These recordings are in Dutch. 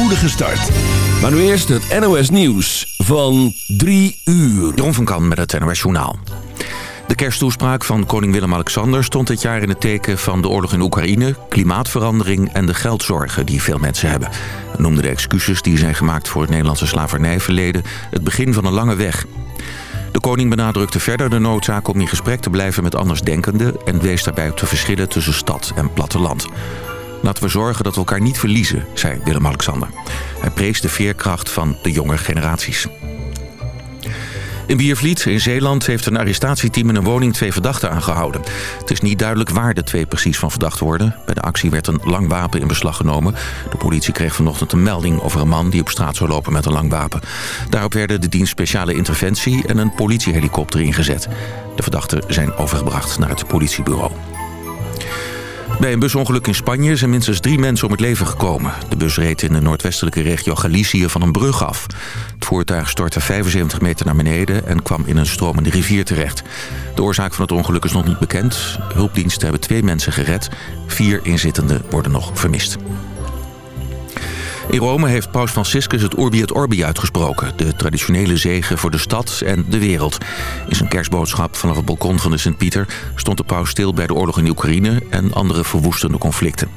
spoedige start. Maar nu eerst het NOS Nieuws van 3 uur. Ron van Kan met het NOS Journaal. De kersttoespraak van koning Willem-Alexander stond dit jaar in het teken van de oorlog in Oekraïne, klimaatverandering en de geldzorgen die veel mensen hebben. Hij noemde de excuses die zijn gemaakt voor het Nederlandse slavernijverleden het begin van een lange weg. De koning benadrukte verder de noodzaak om in gesprek te blijven met andersdenkenden... en wees daarbij op de verschillen tussen stad en platteland. Laten we zorgen dat we elkaar niet verliezen, zei Willem-Alexander. Hij prees de veerkracht van de jonge generaties. In Biervliet in Zeeland heeft een arrestatieteam in een woning twee verdachten aangehouden. Het is niet duidelijk waar de twee precies van verdacht worden. Bij de actie werd een lang wapen in beslag genomen. De politie kreeg vanochtend een melding over een man die op straat zou lopen met een lang wapen. Daarop werden de dienst speciale interventie en een politiehelikopter ingezet. De verdachten zijn overgebracht naar het politiebureau. Bij een busongeluk in Spanje zijn minstens drie mensen om het leven gekomen. De bus reed in de noordwestelijke regio Galicië van een brug af. Het voertuig stortte 75 meter naar beneden en kwam in een stromende rivier terecht. De oorzaak van het ongeluk is nog niet bekend. Hulpdiensten hebben twee mensen gered. Vier inzittenden worden nog vermist. In Rome heeft paus Franciscus het Urbi et Orbi uitgesproken. De traditionele zegen voor de stad en de wereld. In zijn kerstboodschap vanaf het balkon van de Sint-Pieter... stond de paus stil bij de oorlog in Oekraïne... en andere verwoestende conflicten.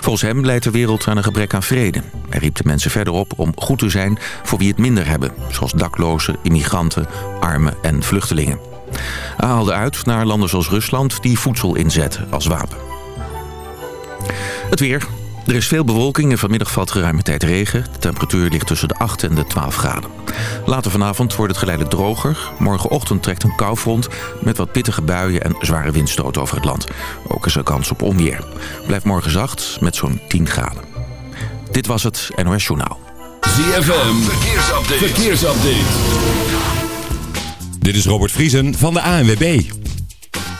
Volgens hem leidt de wereld aan een gebrek aan vrede. Hij riep de mensen verder op om goed te zijn voor wie het minder hebben... zoals daklozen, immigranten, armen en vluchtelingen. Hij haalde uit naar landen zoals Rusland die voedsel inzetten als wapen. Het weer. Er is veel bewolking en vanmiddag valt geruime tijd regen. De temperatuur ligt tussen de 8 en de 12 graden. Later vanavond wordt het geleidelijk droger. Morgenochtend trekt een koufront met wat pittige buien en zware windstoten over het land. Ook is er kans op onweer. Blijft morgen zacht met zo'n 10 graden. Dit was het NOS Journaal. ZFM, verkeersupdate. verkeersupdate. Dit is Robert Vriesen van de ANWB.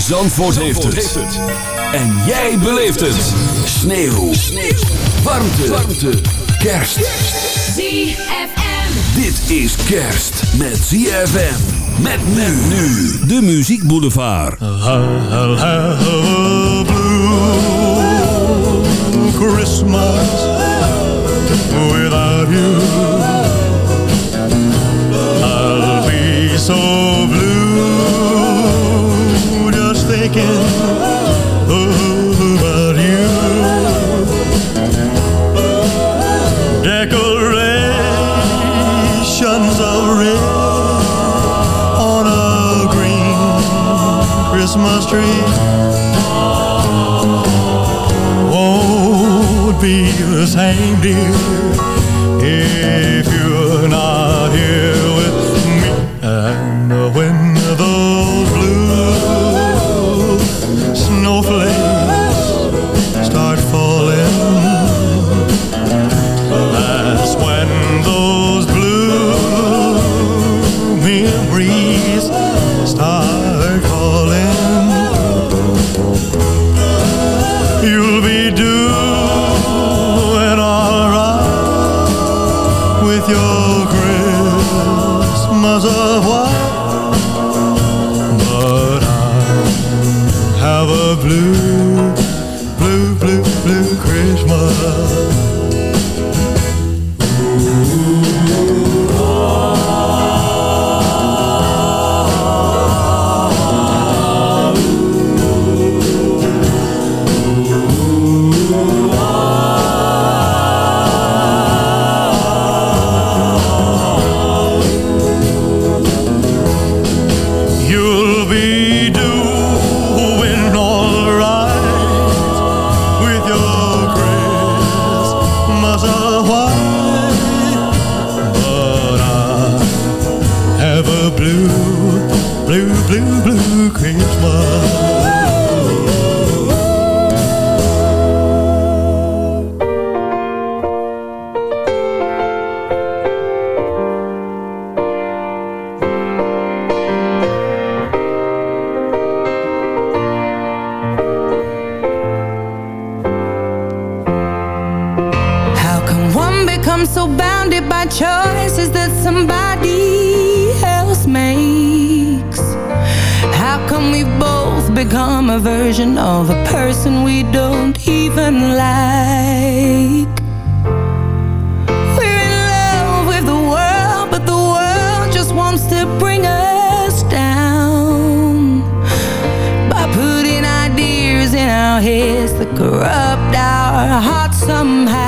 Zandvoort, heeft, het. En jij beleeft het. Sneeuw. Sneeuw. Warmte. Warmte. Kerst. ZFM. Dit is kerst met ZFM. Met men nu. De Muziek Boulevard. I'll have a blue Christmas without you. I'll be so blue thinking about you. Decorations of red on a green Christmas tree won't be the same, dear, if become a version of a person we don't even like. We're in love with the world, but the world just wants to bring us down by putting ideas in our heads that corrupt our hearts somehow.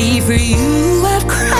for you I've cried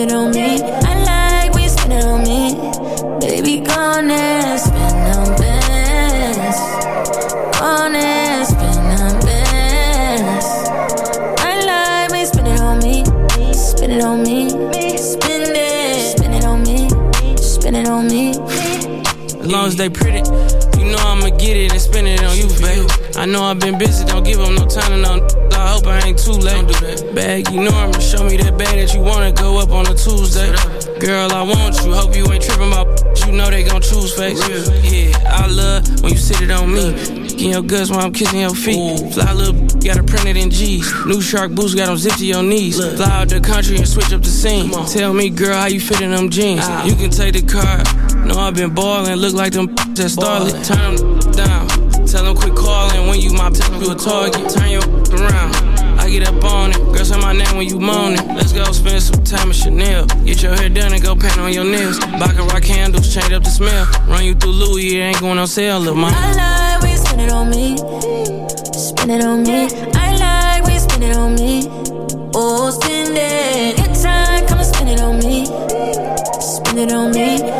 It on me. I like when you spend it on me. Baby, gone and spend on best. Gone and spend on best. I like when you spend it on me. Spend it on me. Spend it. Spend it on me. Spend it on me. As long as they pretty, you know I'ma get it and spend it on you, babe. I know I've been busy, don't give them no time to no. I hope I ain't too late. Bag, you know I'ma show me that bag that you wanna go up on a Tuesday. Girl, I want you, hope you ain't tripping about. You know they gon' choose face. Yeah, I love when you sit it on me. In your guts while I'm kissing your feet. Fly little, got it printed in G's. New shark boots got them zipped to your knees. Fly out the country and switch up the scene. Tell me, girl, how you fit in them jeans. You can take the car. Know I've been ballin', look like them that starlet. Turn them down. Tell them quit calling when you my you a target. Turn your around. I get up on it. Girl, say my name when you moaning. Let's go spend some time at Chanel. Get your hair done and go paint on your nails. Baccarat candles, change up the smell. Run you through Louis, it ain't going on sale, little mama. I like when you spend it on me. Spend it on me. I like when you spend it on me. Oh, spend it. Good time, come and spend it on me. Spend it on me.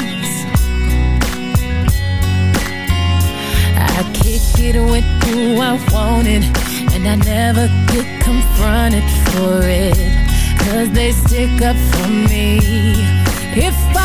It with who I wanted, and I never get confronted for it. Cause they stick up for me. If I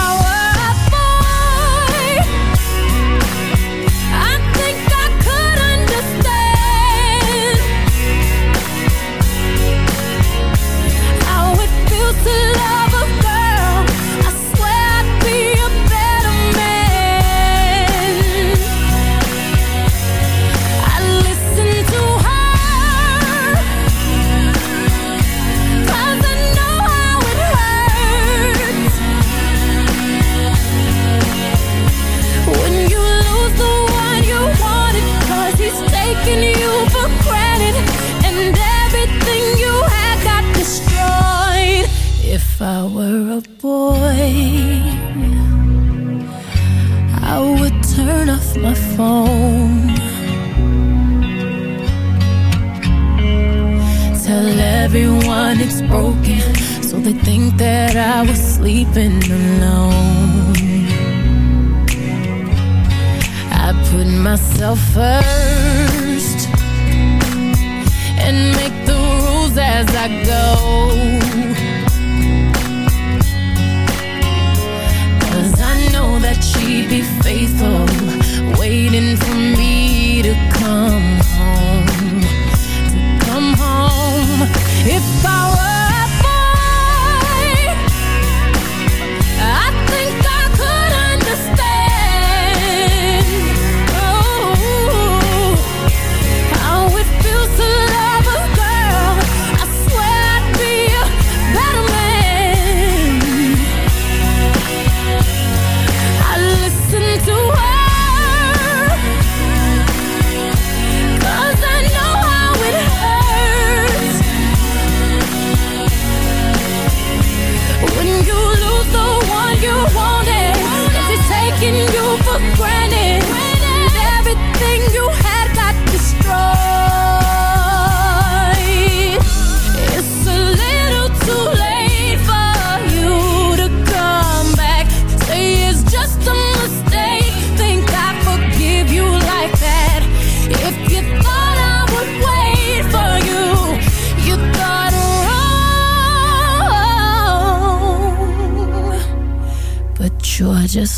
offer uh,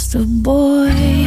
just a boy.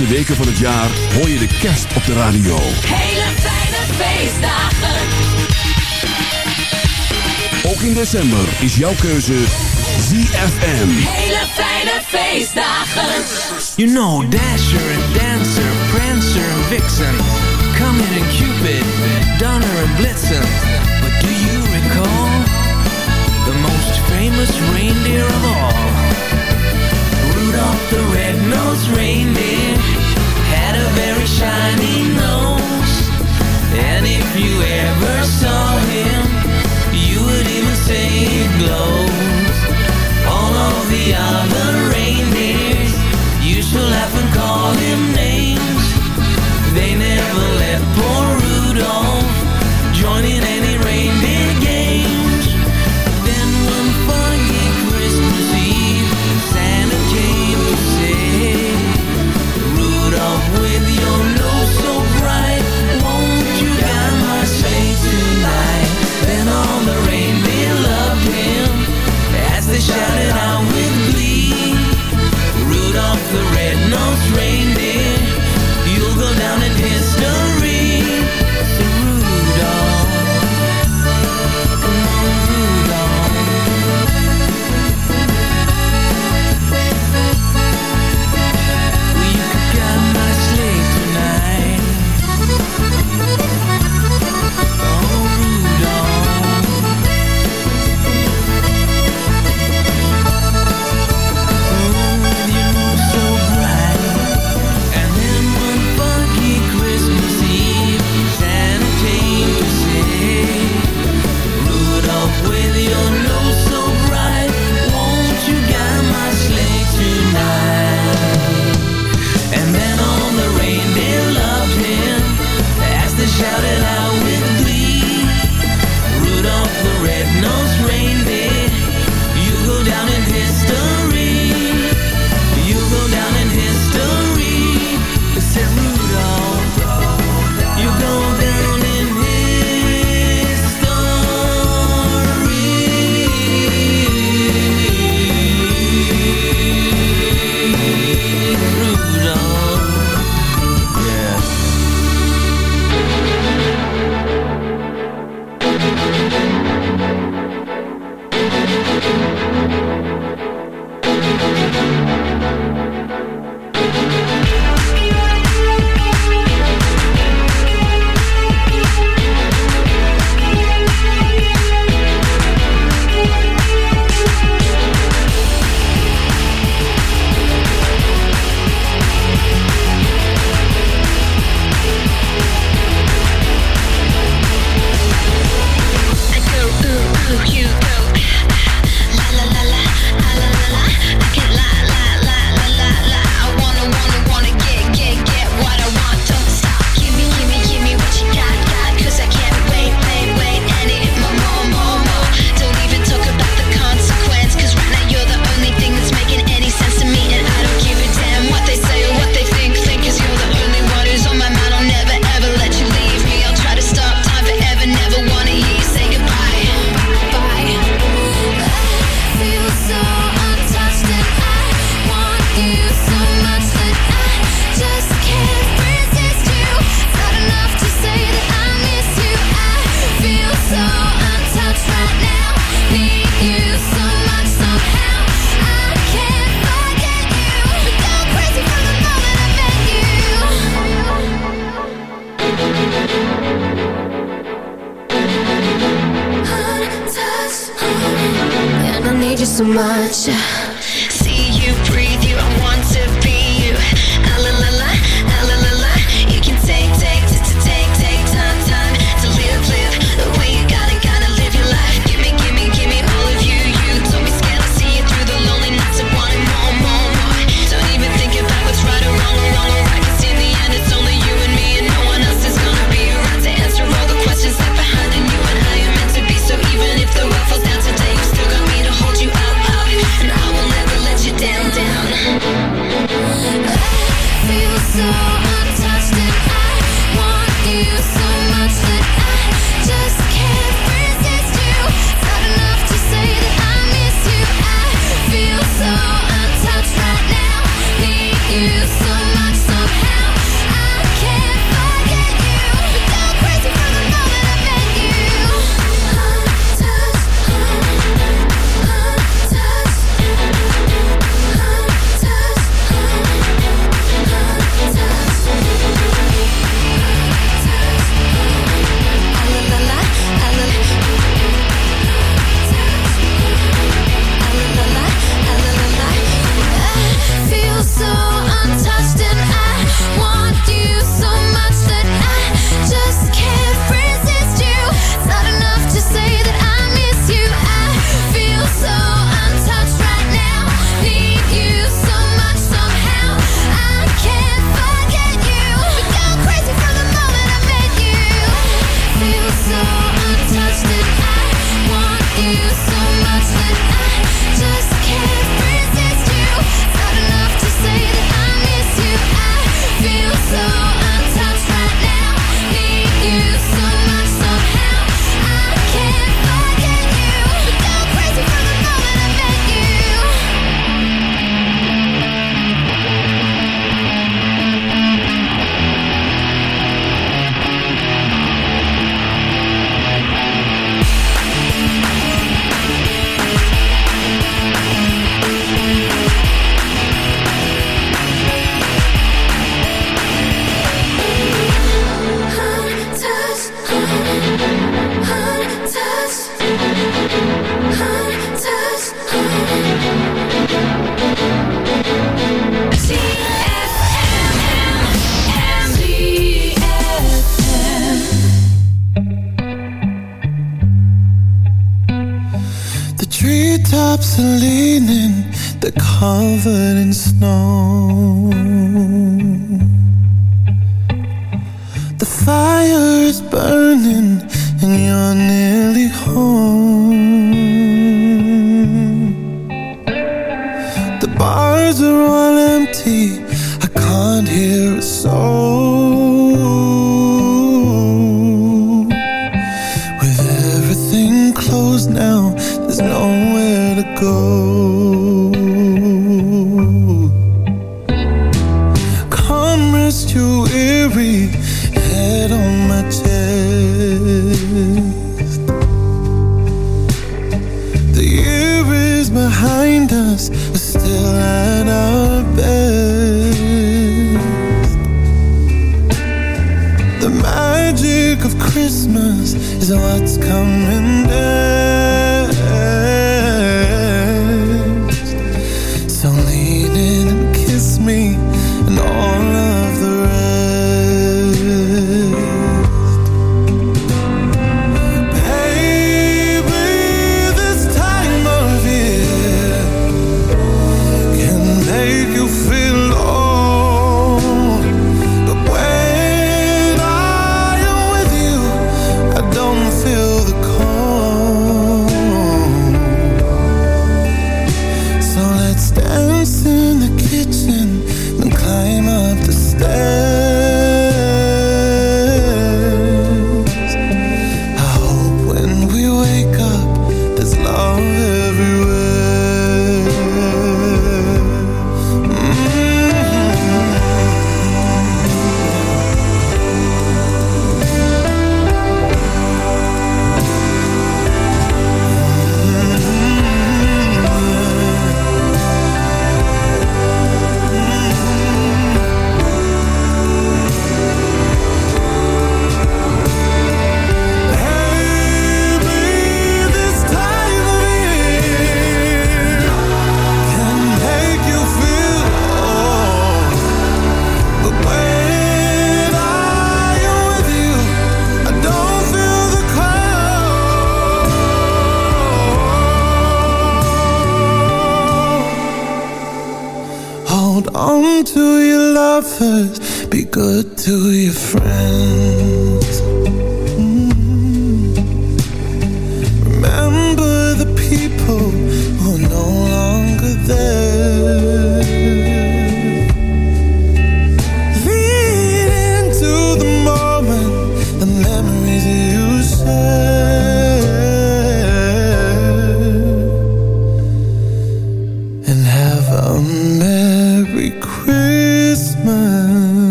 Laatste weken van het jaar hoor je de kerst op de radio. Hele fijne feestdagen. Ook in december is jouw keuze ZFM. Hele fijne feestdagen. You know Dasher and Dancer, Prancer and Vixen, Comet and Cupid, Donner and Blitzen. But do you recall the most famous reindeer of all? Rudolph the red-nosed reindeer had a very shiny nose. And if you ever saw him, you would even say it glows.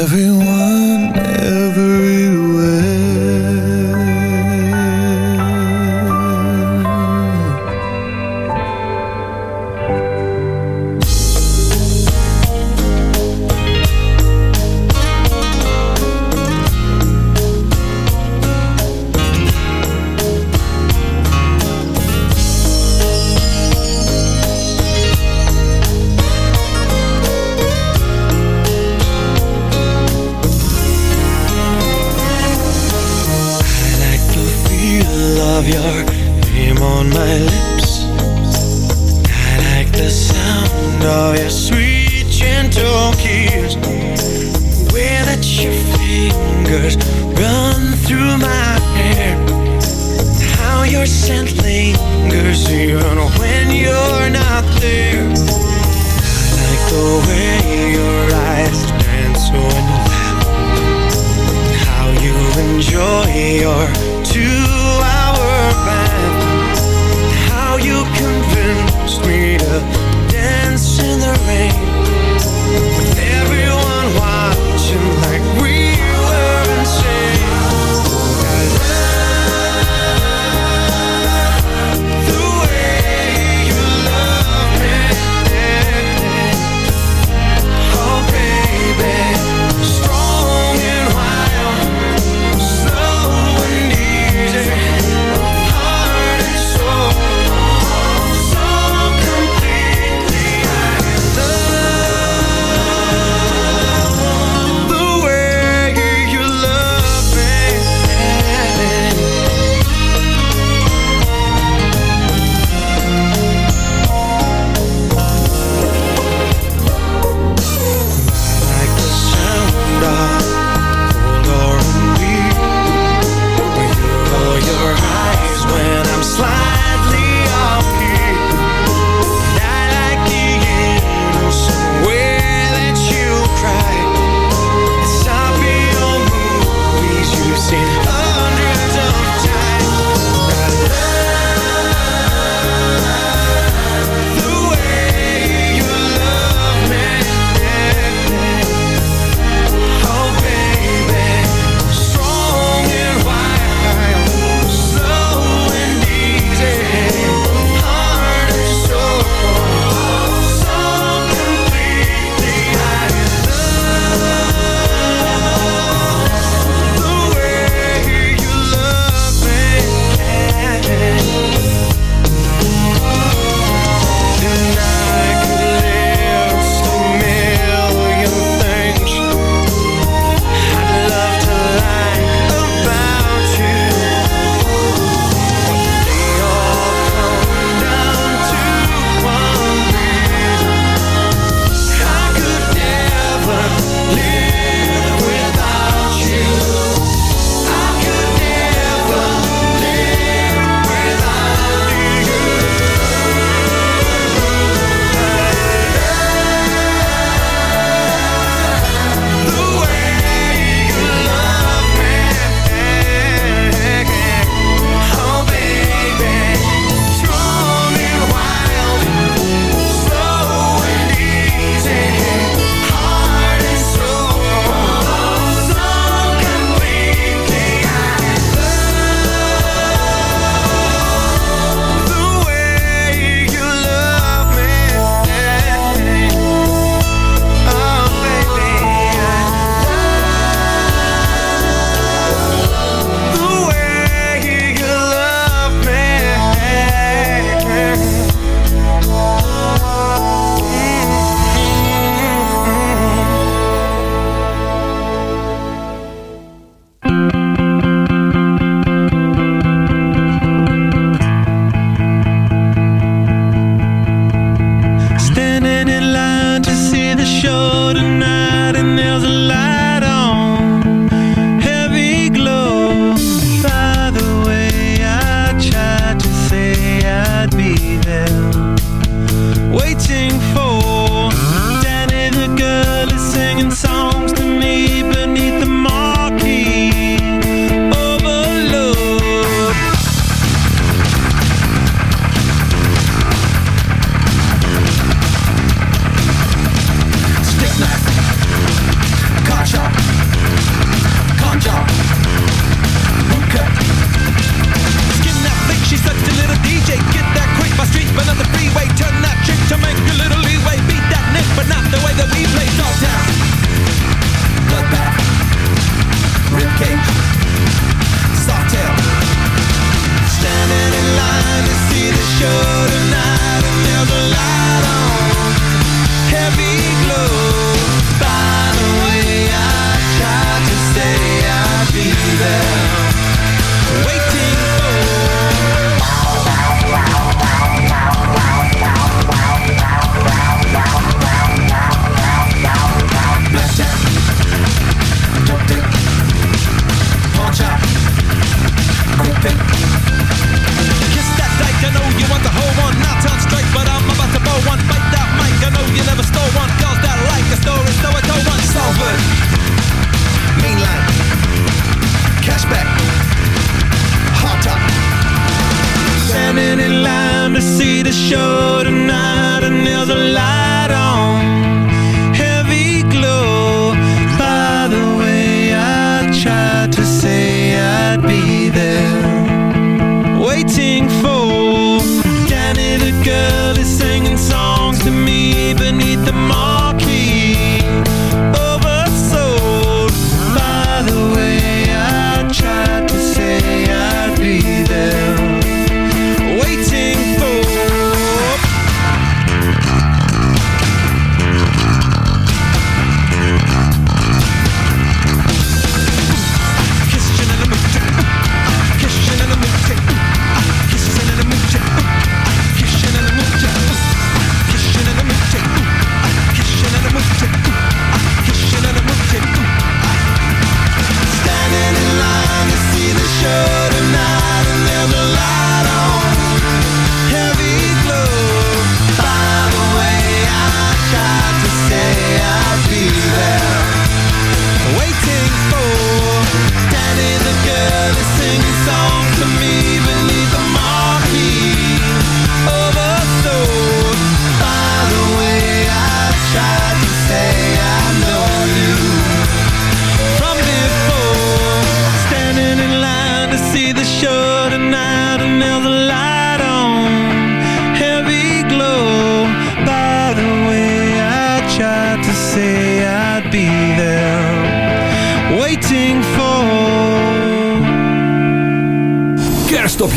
Everyone,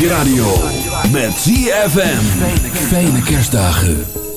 je radio. Met ZFM. Fijne kerstdagen.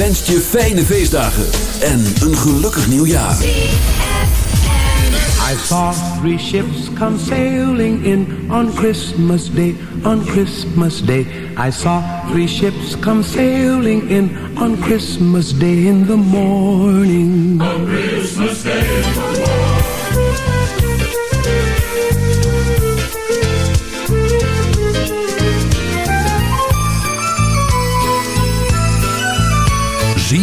Wenst je fijne feestdagen en een gelukkig nieuwjaar. I saw three ships come sailing in on Christmas Day, on Christmas Day. I saw three ships come sailing in on Christmas Day in the morning.